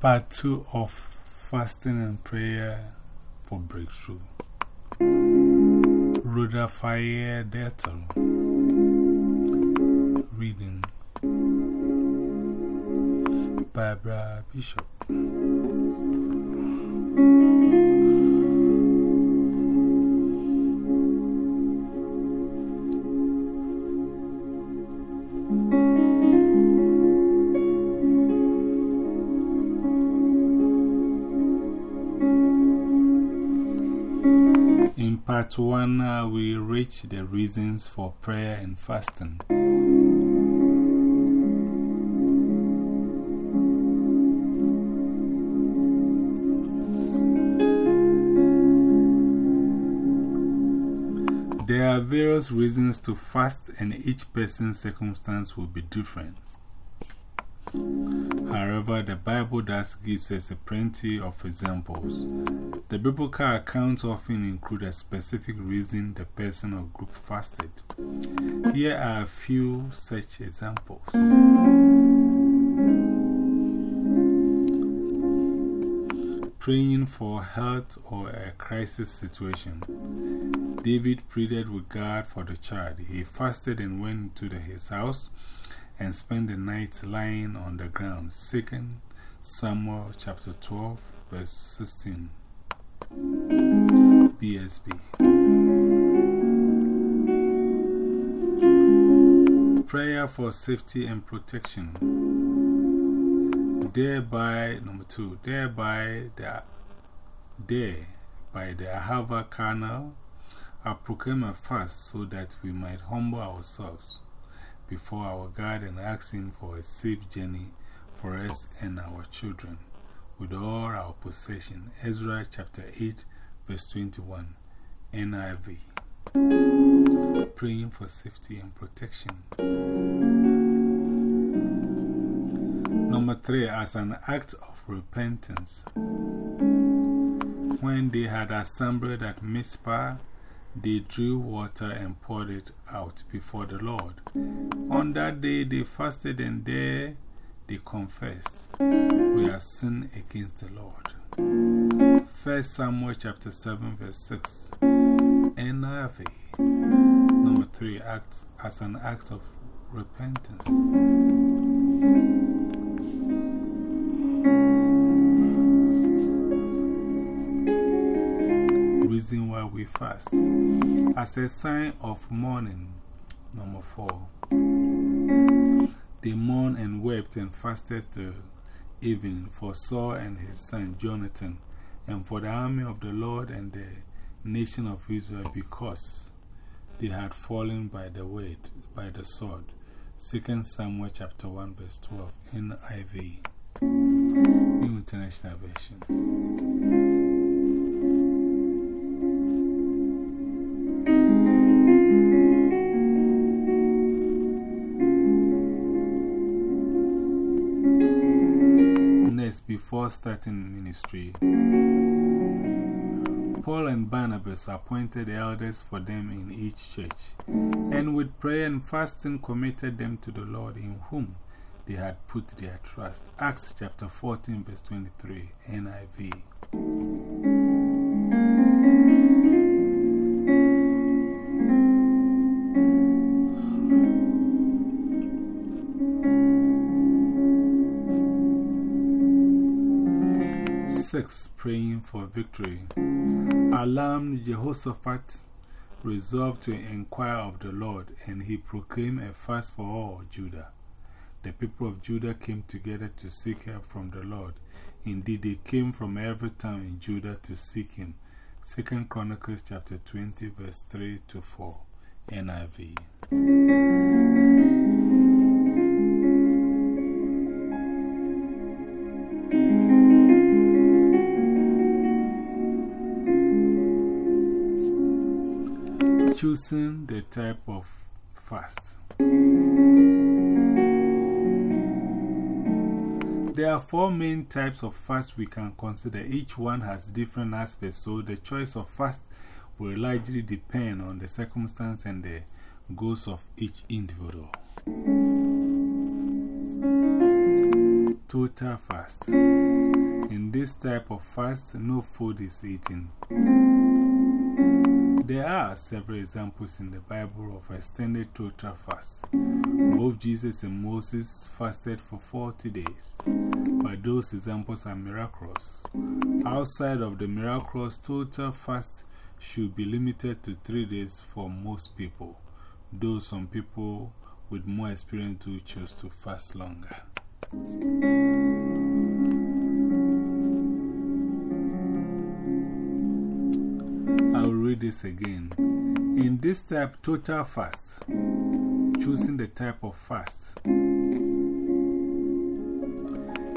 Part 2 of Fasting and Prayer for Breakthrough. Rhoda Fire Dettel. Reading Barbara Bishop. Part 1, uh, we reach the reasons for prayer and fasting. There are various reasons to fast, and each person's circumstance will be different. However, the Bible does give us a plenty of examples. The biblical accounts often include a specific reason the person or group fasted. Here are a few such examples. Praying for health or a crisis situation. David pleaded with God for the child. He fasted and went to the, his house and spent the night lying on the ground. 2 Samuel chapter 12, verse 16. BSB. Prayer for safety and protection. Thereby, number two, thereby the, there, by the Ahava canal, I proclaim a fast so that we might humble ourselves before our God and ask Him for a safe journey for us and our children with all our possession. Ezra chapter 8, verse 21, NIV. Praying for safety and protection. Number three, as an act of repentance. When they had assembled at Mizpah, they drew water and poured it out before the Lord. On that day they fasted and there they confessed, We have sinned against the Lord. 1 Samuel chapter 7 verse 6 NIV Number 3 acts as an act of repentance. We fast. As a sign of mourning, number four, they mourned and wept and fasted till evening for Saul and his son Jonathan, and for the army of the Lord and the nation of Israel, because they had fallen by the weight, by the sword. 2 Samuel chapter 1, verse 12, NIV, New International Version. Starting ministry, Paul and Barnabas appointed elders for them in each church, and with prayer and fasting committed them to the Lord in whom they had put their trust. Acts chapter 14, verse 23, NIV. For victory. Alarmed, Jehoshaphat resolved to inquire of the Lord, and he proclaimed a fast for all Judah. The people of Judah came together to seek help from the Lord. Indeed, they came from every town in Judah to seek him. 2 Chronicles chapter 20, verse 3 to 4, NIV. Choosing the type of fast. There are four main types of fast we can consider. Each one has different aspects, so the choice of fast will largely depend on the circumstance and the goals of each individual. Total fast. In this type of fast, no food is eaten. There are several examples in the Bible of extended total fast. Both Jesus and Moses fasted for 40 days, but those examples are miracles. Outside of the miracles, total fast should be limited to three days for most people, though some people with more experience do choose to fast longer. This again. In this type, total fast, choosing the type of fast.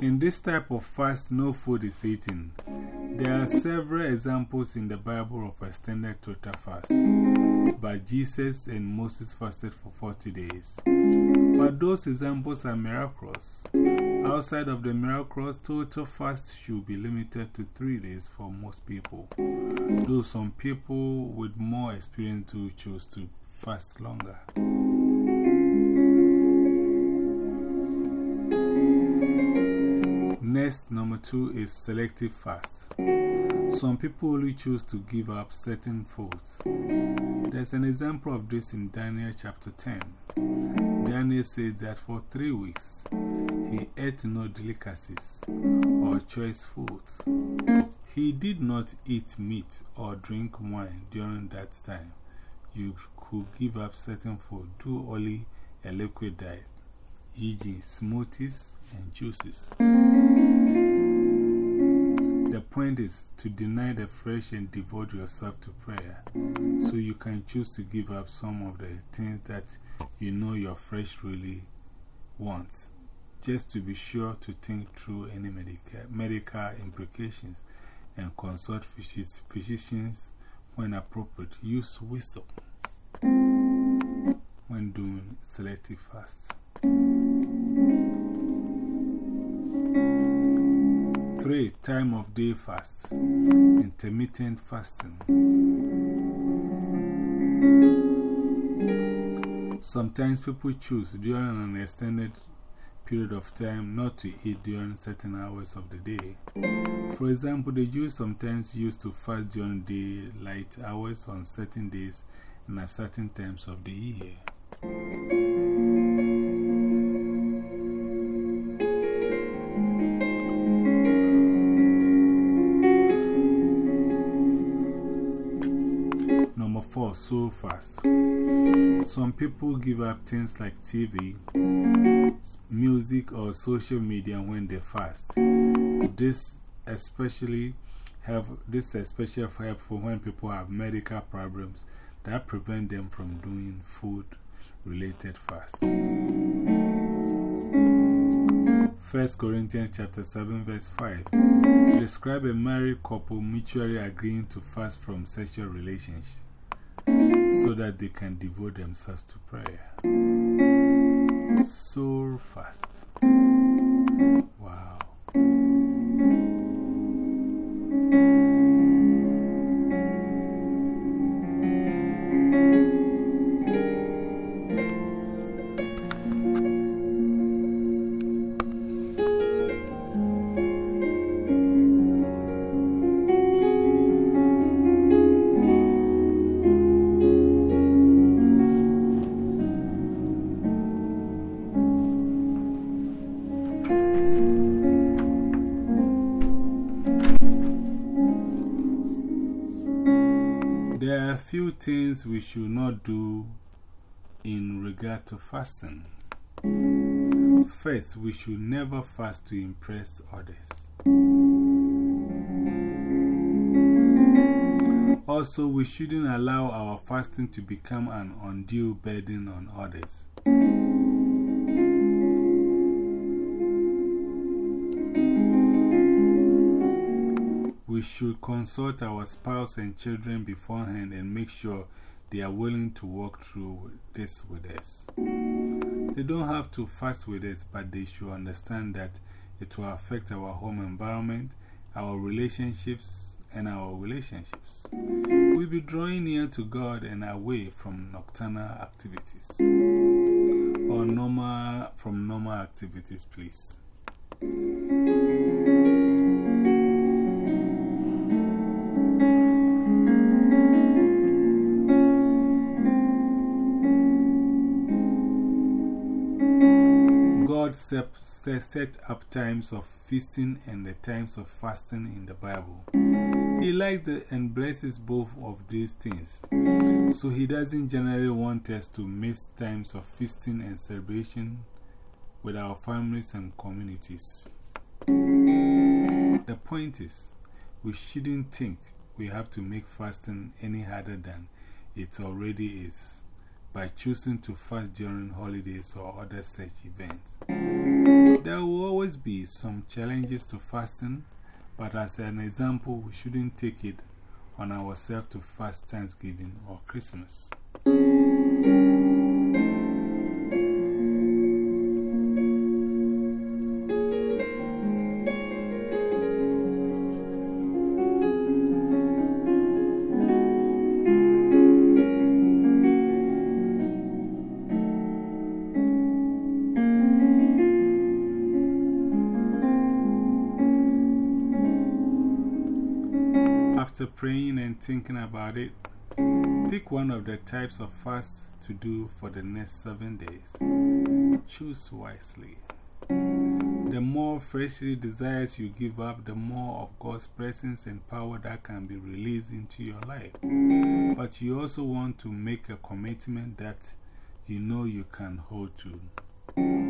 In this type of fast, no food is eaten. There are several examples in the Bible of extended total fast, but Jesus and Moses fasted for 40 days. But those examples are miraculous. Outside of the miraculous, total fast should be limited to three days for most people, though some people with more experience do choose to fast longer. Next, number two is selective fast. Some people only choose to give up certain foods. There's an example of this in Daniel chapter 10. Daniel said that for three weeks he ate no delicacies or choice foods. He did not eat meat or drink wine during that time. You could give up certain food, do only a liquid diet, e.g., smoothies and juices. The point is to deny the flesh and devote yourself to prayer, so you can choose to give up some of the things that you know your flesh really wants, just to be sure to think through any medica medical implications and consult physicians when appropriate. Use wisdom when doing selective fasts. 3. Time of day fast. Intermittent fasting. Sometimes people choose during an extended period of time not to eat during certain hours of the day. For example, the Jews sometimes used to fast during daylight hours on certain days and at certain times of the year. Number four, soul fast. Some people give up things like TV, music, or social media when they fast. This especially have this especially helpful when people have medical problems that prevent them from doing food related fasts. 1 Corinthians chapter 7 verse 5 Describe a married couple mutually agreeing to fast from sexual relations so that they can devote themselves to prayer. Soul fast. Things we should not do in regard to fasting. First, we should never fast to impress others. Also, we shouldn't allow our fasting to become an undue burden on others. We should consult our spouse and children beforehand and make sure they are willing to walk through this with us. They don't have to fast with us, but they should understand that it will affect our home environment, our relationships, and our relationships. We'll be drawing near to God and away from nocturnal activities or normal, from normal activities, please. Set, set, up times of feasting and the times of fasting in the Bible. He likes and blesses both of these things. So he doesn't generally want us to miss times of feasting and celebration with our families and communities. The point is, we shouldn't think we have to make fasting any harder than it already is by choosing to fast during holidays or other such events. There will always be some challenges to fasting, but as an example, we shouldn't take it on ourselves to fast Thanksgiving or Christmas. Praying and thinking about it, pick one of the types of fasts to do for the next seven days. Choose wisely. The more freshly desires you give up, the more of God's presence and power that can be released into your life. But you also want to make a commitment that you know you can hold to.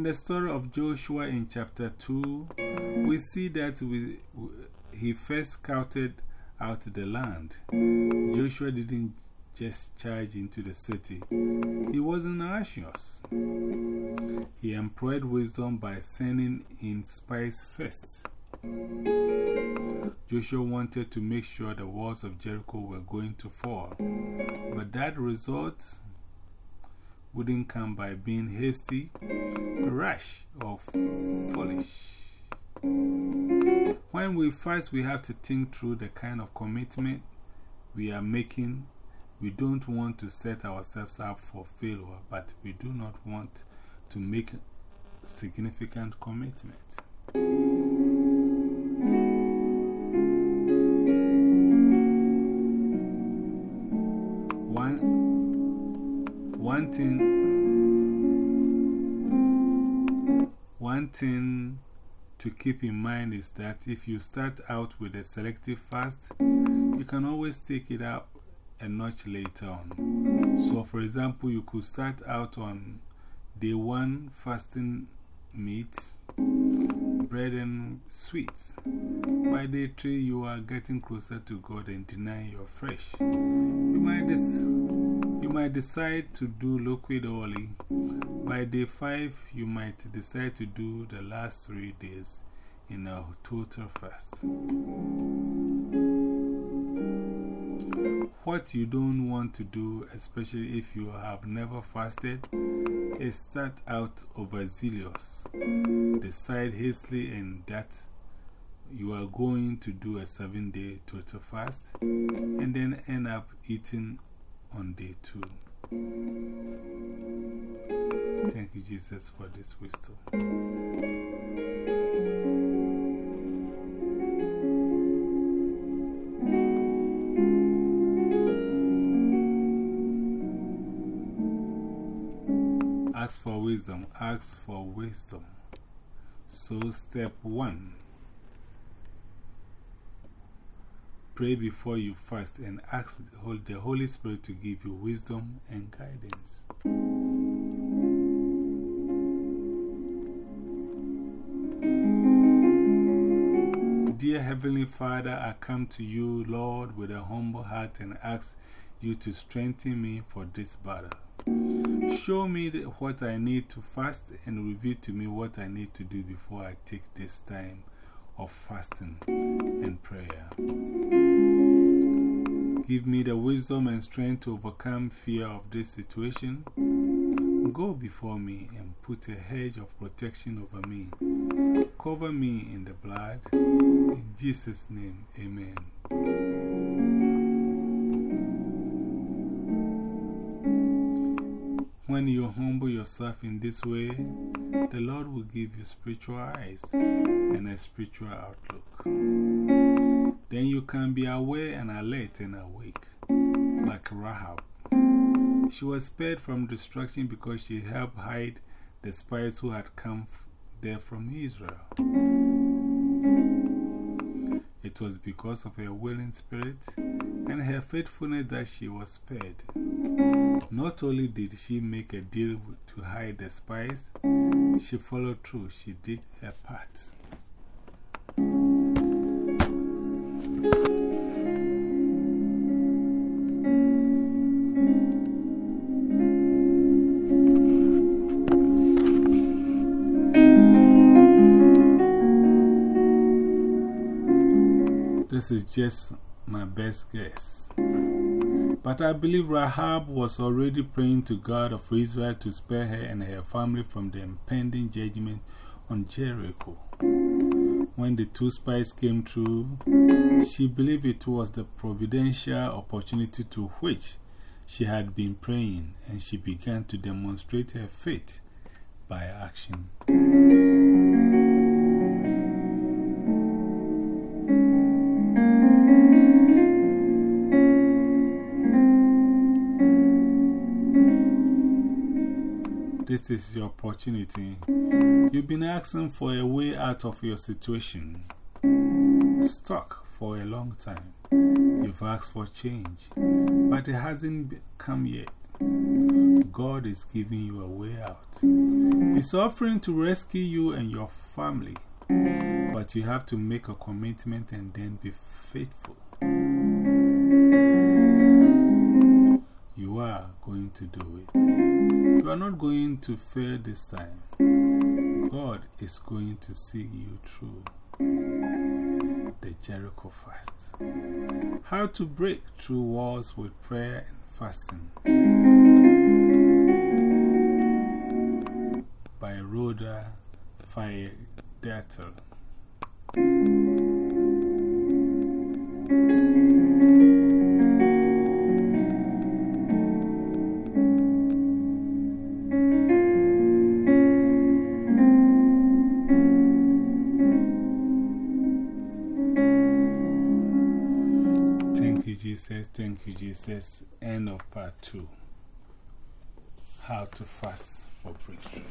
In the story of Joshua in chapter 2, we see that we, he first scouted out the land. Joshua didn't just charge into the city, he wasn't anxious. He employed wisdom by sending in spies first. Joshua wanted to make sure the walls of Jericho were going to fall, but that result wouldn't come by being hasty, rash, or foolish. When we fast, we have to think through the kind of commitment we are making. We don't want to set ourselves up for failure, but we do not want to make significant commitment. One thing, one thing to keep in mind is that if you start out with a selective fast, you can always take it up a notch later on. So, for example, you could start out on day one fasting meat, bread, and sweets. By day three, you are getting closer to God and denying your flesh. You might, might decide to do liquid only. By day five, you might decide to do the last three days in a total fast. What you don't want to do, especially if you have never fasted, is start out overzealous, decide hastily, and that you are going to do a seven day total fast, and then end up eating on day two. Thank you, Jesus, for this wisdom. Ask for wisdom, ask for wisdom. So, step one pray before you fast and ask the Holy Spirit to give you wisdom and guidance. Dear Heavenly Father, I come to you, Lord, with a humble heart and ask you to strengthen me for this battle. Show me what I need to fast and reveal to me what I need to do before I take this time of fasting and prayer. Give me the wisdom and strength to overcome fear of this situation. Go before me and put a hedge of protection over me. Cover me in the blood. In Jesus' name, amen. When you humble yourself in this way, the Lord will give you spiritual eyes and a spiritual outlook. Then you can be aware and alert and awake, like Rahab. She was spared from destruction because she helped hide the spies who had come there from Israel. It was because of her willing spirit and her faithfulness that she was spared. Not only did she make a deal to hide the spies, she followed through. She did her part. This is just my best guess. But I believe Rahab was already praying to God of Israel to spare her and her family from the impending judgment on Jericho. When the two spies came through, she believed it was the providential opportunity to which she had been praying, and she began to demonstrate her faith by action. This is your opportunity. You've been asking for a way out of your situation, stuck for a long time. You've asked for change, but it hasn't come yet. God is giving you a way out. He's offering to rescue you and your family, but you have to make a commitment and then be faithful. Going to do it. You are not going to fail this time. God is going to see you through the Jericho fast. How to break through walls with prayer and fasting. By Rhoda Fire Dattel. Jesus. End of part two. How to fast for breakthrough.